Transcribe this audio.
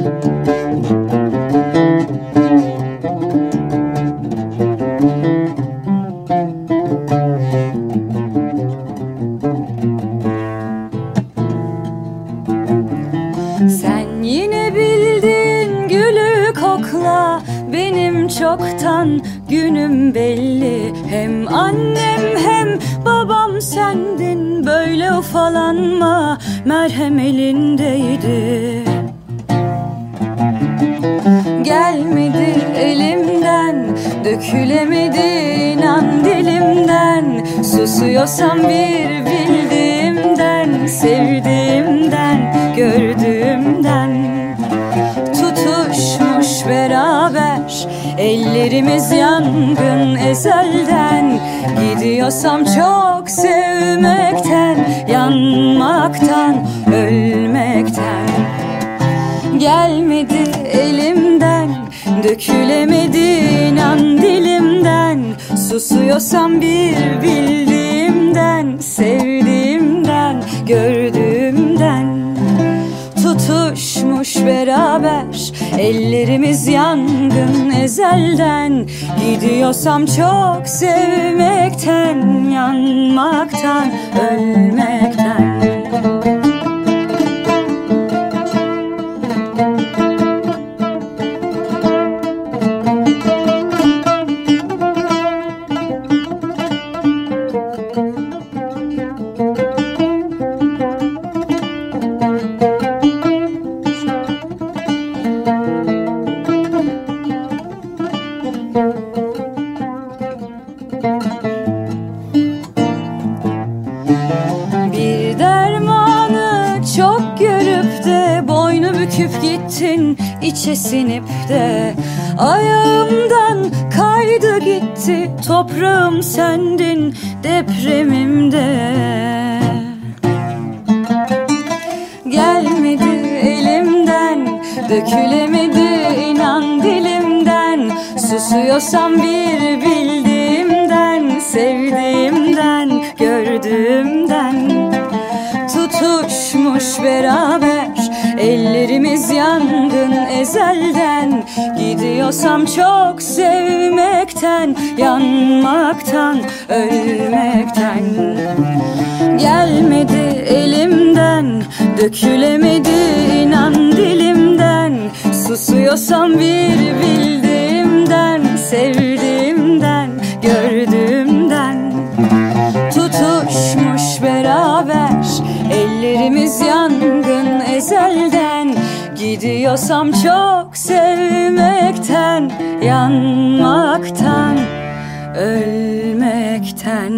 Sen yine bildin gülü kokla Benim çoktan günüm belli. Hem annem hem babam sendin Böyle ufalanma merhem elindeydi Dökülemedi inan dilimden. Susuyorsam bir bildiğimden Sevdiğimden, gördüğümden. Tutuşmuş beraber Ellerimiz yangın ezelden. Gidiyorsam çok sevmekten Yanmaktan, ölmekten. Gelmedi Dökülemedi inan dilimden Susuyorsam bir bildiğimden Sevdiğimden, gördüğümden. Tutuşmuş beraber Ellerimiz yangın ezelden. Gidiyorsam çok sevmekten Yanmaktan, ölmekten gittin içe sinip de ayağımdan kaydı gitti. Toprağım sendin depremimde. Gelmedi elimden Dökülemedi inan dilimden. Susuyorsam bir bildiğimden Sevdiğimden, gördüğümden. Tutuşmuş beraber yangın ezelden Gidiyorsam çok sevmekten Yanmaktan, ölmekten. Gelmedi elimden Dökülemedi inan dilimden. Susuyorsam bir bildiğimden Sevdiğimden, gördüğümden. Tutuşmuş beraber Ellerimiz yangın ezelden Gidiyorsam çok sevmekten Yanmaktan, ölmekten